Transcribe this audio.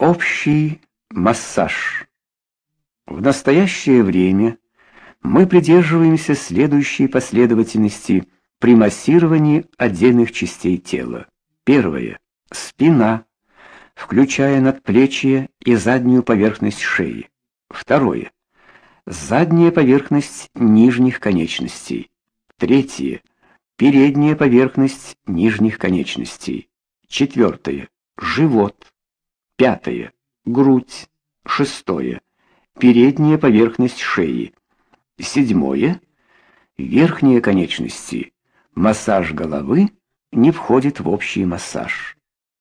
Общий массаж. В настоящее время мы придерживаемся следующей последовательности при массировании отдельных частей тела. Первое спина, включая надплечье и заднюю поверхность шеи. Второе задняя поверхность нижних конечностей. Третье передняя поверхность нижних конечностей. Четвертое живот. Пятое. Грудь. Шестое. Передняя поверхность шеи. Седьмое. Верхние конечности. Массаж головы не входит в общий массаж.